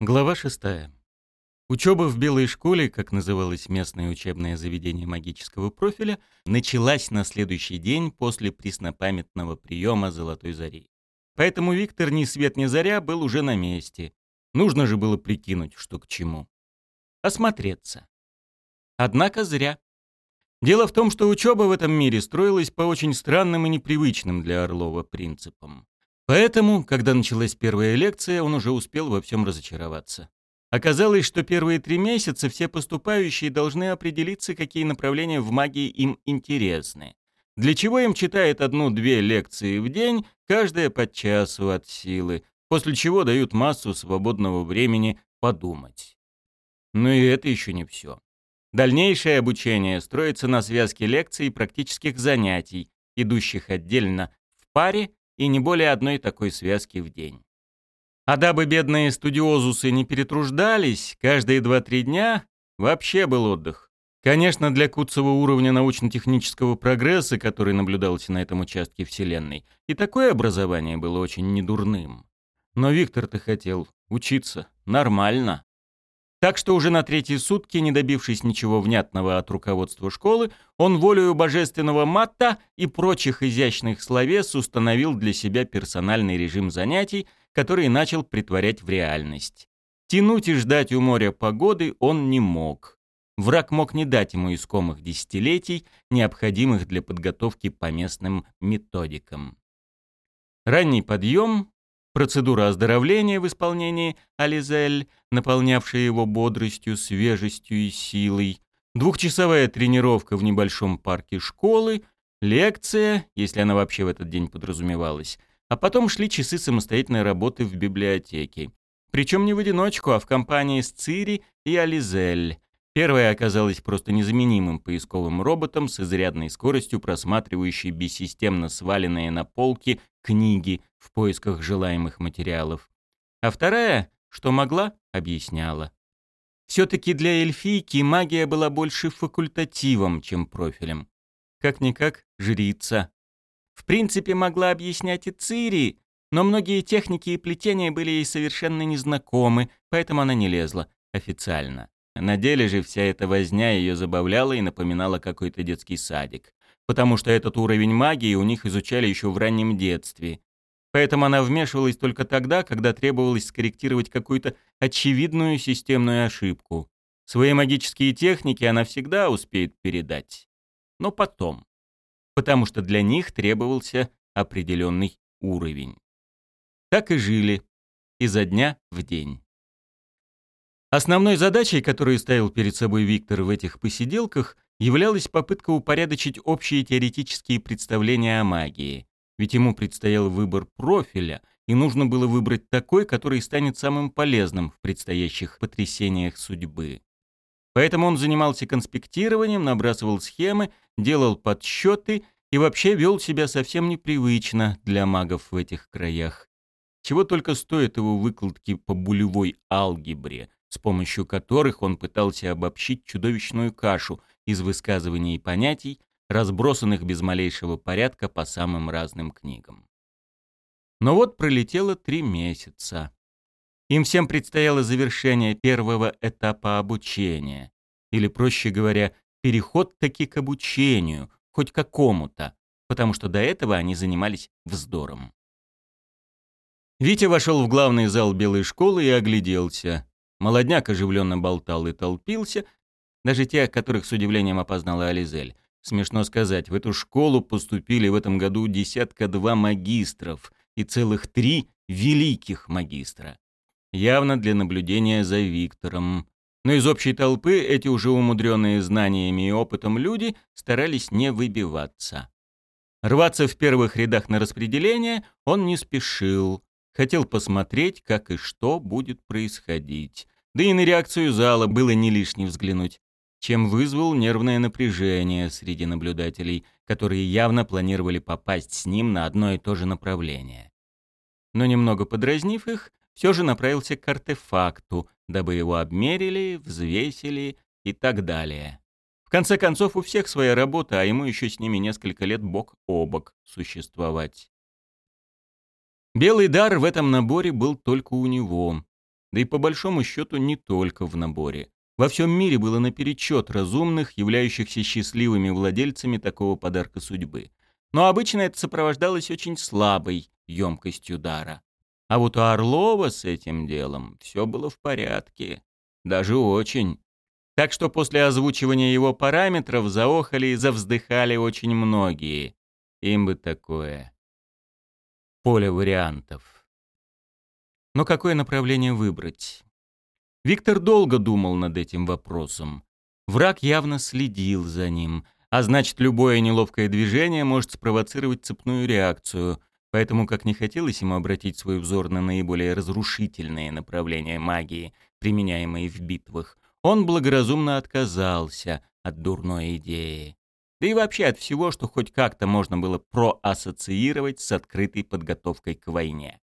Глава 6. Учеба в Белой школе, как называлось местное учебное заведение магического профиля, началась на следующий день после преснопамятного приема Золотой Зари. Поэтому Виктор ни свет ни заря был уже на месте. Нужно же было прикинуть, что к чему. Осмотреться. Однако зря. Дело в том, что учеба в этом мире строилась по очень странным и непривычным для Орлова принципам. Поэтому, когда началась первая лекция, он уже успел во всем разочароваться. Оказалось, что первые три месяца все поступающие должны определиться, какие направления в магии им интересны. Для чего им читают одну-две лекции в день, каждая по часу от силы, после чего дают массу свободного времени подумать. Но и это еще не все. Дальнейшее обучение строится на связке лекций и практических занятий, идущих отдельно в паре и не более одной такой связки в день. А дабы бедные студиозусы не перетруждались, каждые 2-3 дня вообще был отдых. Конечно, для Куцева уровня научно-технического прогресса, который наблюдался на этом участке Вселенной, и такое образование было очень недурным. Но Виктор-то хотел учиться нормально. Так что уже на третьи сутки, не добившись ничего внятного от руководства школы, он волею божественного матта и прочих изящных словес установил для себя персональный режим занятий, который начал притворять в реальность. Тянуть и ждать у моря погоды он не мог. Враг мог не дать ему искомых десятилетий, необходимых для подготовки по местным методикам. Ранний подъем, Процедура оздоровления в исполнении Ализель, наполнявшая его бодростью, свежестью и силой, двухчасовая тренировка в небольшом парке школы, лекция, если она вообще в этот день подразумевалась, а потом шли часы самостоятельной работы в библиотеке. Причем не в одиночку, а в компании с Цири и Ализель, Первая оказалась просто незаменимым поисковым роботом с изрядной скоростью, просматривающей бессистемно сваленные на полки книги в поисках желаемых материалов. А вторая, что могла, объясняла. Все-таки для эльфийки магия была больше факультативом, чем профилем. Как-никак жрица. В принципе, могла объяснять и Цири, но многие техники и плетения были ей совершенно незнакомы, поэтому она не лезла официально. На деле же вся эта возня ее забавляла и напоминала какой-то детский садик, потому что этот уровень магии у них изучали еще в раннем детстве. Поэтому она вмешивалась только тогда, когда требовалось скорректировать какую-то очевидную системную ошибку. Свои магические техники она всегда успеет передать. Но потом. Потому что для них требовался определенный уровень. Так и жили. Изо дня в день. Основной задачей, которую ставил перед собой Виктор в этих посиделках, являлась попытка упорядочить общие теоретические представления о магии. Ведь ему предстоял выбор профиля, и нужно было выбрать такой, который станет самым полезным в предстоящих потрясениях судьбы. Поэтому он занимался конспектированием, набрасывал схемы, делал подсчеты и вообще вел себя совсем непривычно для магов в этих краях. Чего только стоит его выкладки по булевой алгебре, с помощью которых он пытался обобщить чудовищную кашу из высказываний и понятий, разбросанных без малейшего порядка по самым разным книгам. Но вот пролетело три месяца. Им всем предстояло завершение первого этапа обучения, или, проще говоря, переход таки к обучению, хоть какому-то, потому что до этого они занимались вздором. Витя вошел в главный зал белой школы и огляделся. Молодняк оживленно болтал и толпился, даже те, которых с удивлением опознала Ализель. Смешно сказать, в эту школу поступили в этом году десятка-два магистров и целых три великих магистра. Явно для наблюдения за Виктором. Но из общей толпы эти уже умудренные знаниями и опытом люди старались не выбиваться. Рваться в первых рядах на распределение он не спешил, Хотел посмотреть, как и что будет происходить. Да и на реакцию зала было не лишне взглянуть, чем вызвал нервное напряжение среди наблюдателей, которые явно планировали попасть с ним на одно и то же направление. Но немного подразнив их, все же направился к артефакту, дабы его обмерили, взвесили и так далее. В конце концов, у всех своя работа, а ему еще с ними несколько лет бок о бок существовать. Белый дар в этом наборе был только у него. Да и по большому счету не только в наборе. Во всем мире было наперечет разумных, являющихся счастливыми владельцами такого подарка судьбы. Но обычно это сопровождалось очень слабой емкостью дара. А вот у Орлова с этим делом все было в порядке. Даже очень. Так что после озвучивания его параметров заохали и завздыхали очень многие. Им бы такое. Поле вариантов. Но какое направление выбрать? Виктор долго думал над этим вопросом. Враг явно следил за ним, а значит, любое неловкое движение может спровоцировать цепную реакцию, поэтому, как не хотелось ему обратить свой взор на наиболее разрушительные направления магии, применяемые в битвах, он благоразумно отказался от дурной идеи. Да и вообще от всего, что хоть как-то можно было проассоциировать с открытой подготовкой к войне.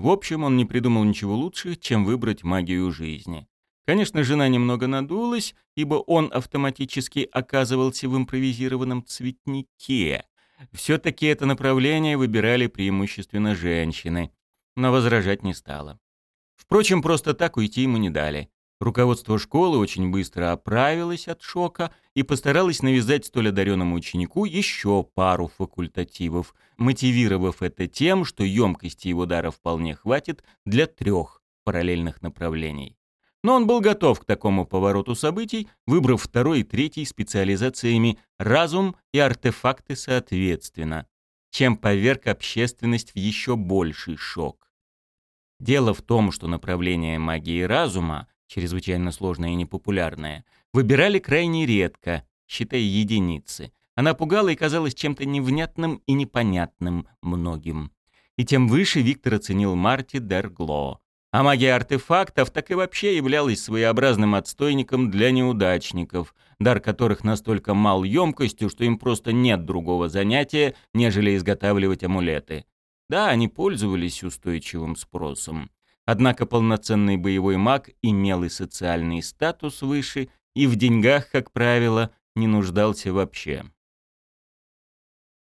В общем, он не придумал ничего лучше, чем выбрать магию жизни. Конечно, жена немного надулась, ибо он автоматически оказывался в импровизированном цветнике. Все-таки это направление выбирали преимущественно женщины, но возражать не стала. Впрочем, просто так уйти ему не дали. Руководство школы очень быстро оправилось от шока и постаралось навязать столь одаренному ученику еще пару факультативов, мотивировав это тем, что емкости его дара вполне хватит для трех параллельных направлений. Но он был готов к такому повороту событий, выбрав второй и третий специализациями «разум» и «артефакты» соответственно, чем поверг общественность в еще больший шок. Дело в том, что направление магии разума чрезвычайно сложная и непопулярная, выбирали крайне редко, считая единицы. Она пугала и казалась чем-то невнятным и непонятным многим. И тем выше Виктор оценил Марти Дергло. А магия артефактов так и вообще являлась своеобразным отстойником для неудачников, дар которых настолько мал емкостью, что им просто нет другого занятия, нежели изготавливать амулеты. Да, они пользовались устойчивым спросом. Однако полноценный боевой маг имел и социальный статус выше, и в деньгах, как правило, не нуждался вообще.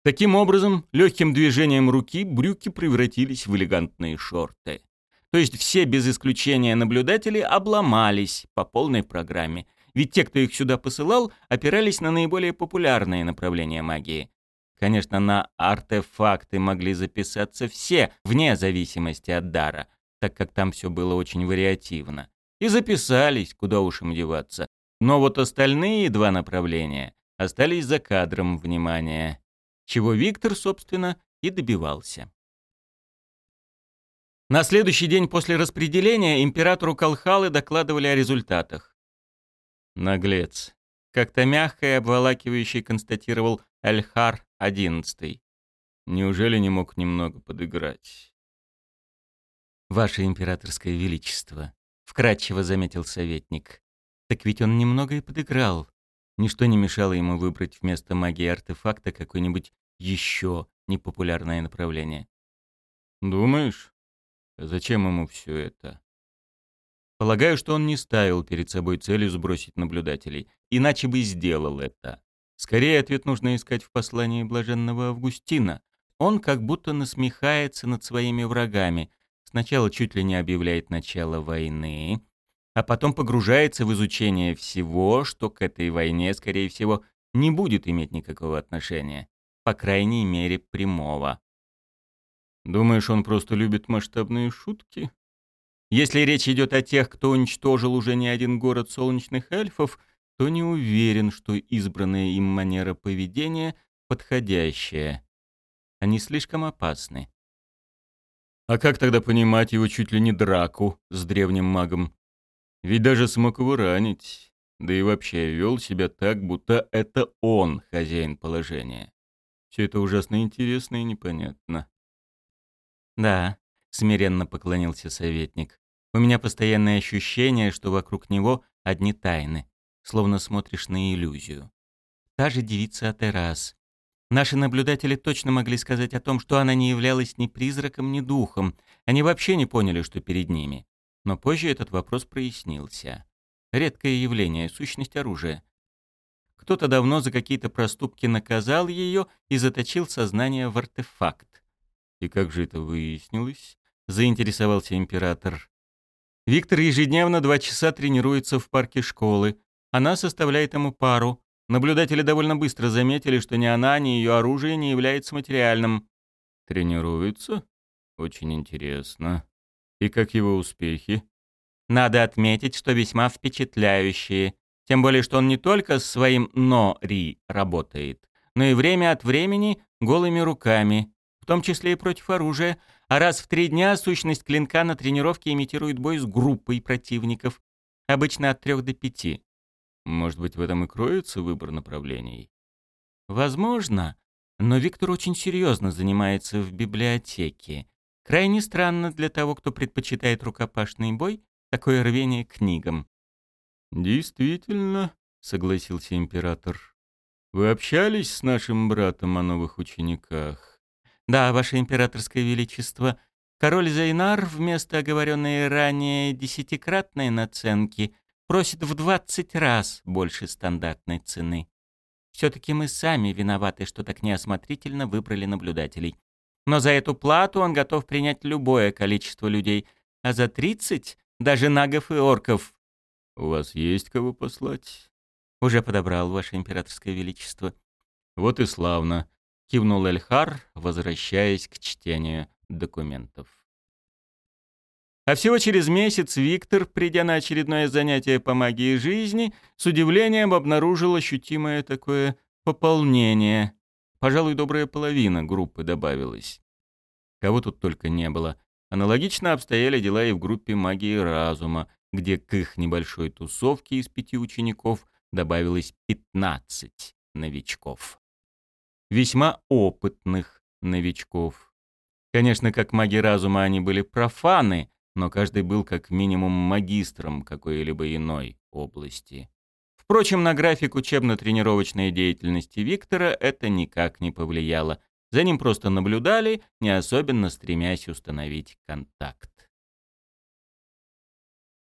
Таким образом, легким движением руки брюки превратились в элегантные шорты. То есть все без исключения наблюдатели обломались по полной программе, ведь те, кто их сюда посылал, опирались на наиболее популярные направления магии. Конечно, на артефакты могли записаться все, вне зависимости от дара — так как там все было очень вариативно. И записались, куда уж им деваться. Но вот остальные два направления остались за кадром внимания, чего Виктор, собственно, и добивался. На следующий день после распределения императору Калхалы докладывали о результатах. Наглец. Как-то мягко и обволакивающе констатировал Эльхар XI. Неужели не мог немного подыграть? «Ваше императорское величество», — вкратчиво заметил советник. «Так ведь он немного и подыграл. Ничто не мешало ему выбрать вместо магии артефакта какое-нибудь еще непопулярное направление». «Думаешь? Зачем ему все это?» Полагаю, что он не ставил перед собой целью сбросить наблюдателей, иначе бы сделал это. Скорее, ответ нужно искать в послании блаженного Августина. Он как будто насмехается над своими врагами, Сначала чуть ли не объявляет начало войны, а потом погружается в изучение всего, что к этой войне, скорее всего, не будет иметь никакого отношения, по крайней мере, прямого. Думаешь, он просто любит масштабные шутки? Если речь идет о тех, кто уничтожил уже не один город солнечных эльфов, то не уверен, что избранная им манера поведения подходящая. Они слишком опасны. А как тогда понимать его чуть ли не драку с древним магом? Ведь даже смог его ранить. Да и вообще вел себя так, будто это он хозяин положения. Все это ужасно интересно и непонятно. «Да», — смиренно поклонился советник. «У меня постоянное ощущение, что вокруг него одни тайны, словно смотришь на иллюзию. Та же девица Атерас, Наши наблюдатели точно могли сказать о том, что она не являлась ни призраком, ни духом. Они вообще не поняли, что перед ними. Но позже этот вопрос прояснился. Редкое явление, сущность оружия. Кто-то давно за какие-то проступки наказал ее и заточил сознание в артефакт. «И как же это выяснилось?» — заинтересовался император. Виктор ежедневно два часа тренируется в парке школы. Она составляет ему пару. Наблюдатели довольно быстро заметили, что ни она, ни ее оружие не является материальным. Тренируется? Очень интересно. И как его успехи? Надо отметить, что весьма впечатляющие. Тем более, что он не только с своим «но-ри» работает, но и время от времени голыми руками, в том числе и против оружия, а раз в три дня сущность клинка на тренировке имитирует бой с группой противников, обычно от трех до пяти. Может быть, в этом и кроется выбор направлений? Возможно, но Виктор очень серьезно занимается в библиотеке. Крайне странно для того, кто предпочитает рукопашный бой, такое рвение к книгам. «Действительно», — согласился император. «Вы общались с нашим братом о новых учениках?» «Да, ваше императорское величество. Король Зайнар вместо оговоренной ранее десятикратной наценки просит в 20 раз больше стандартной цены. Все-таки мы сами виноваты, что так неосмотрительно выбрали наблюдателей. Но за эту плату он готов принять любое количество людей, а за 30 — даже нагов и орков. «У вас есть кого послать?» «Уже подобрал, ваше императорское величество». «Вот и славно», — кивнул Эльхар, возвращаясь к чтению документов. А всего через месяц Виктор, придя на очередное занятие по магии жизни, с удивлением обнаружил ощутимое такое пополнение. Пожалуй, добрая половина группы добавилась. Кого тут только не было. Аналогично обстояли дела и в группе магии разума, где к их небольшой тусовке из пяти учеников добавилось 15 новичков. Весьма опытных новичков. Конечно, как маги разума они были профаны, но каждый был как минимум магистром какой-либо иной области. Впрочем, на график учебно-тренировочной деятельности Виктора это никак не повлияло. За ним просто наблюдали, не особенно стремясь установить контакт.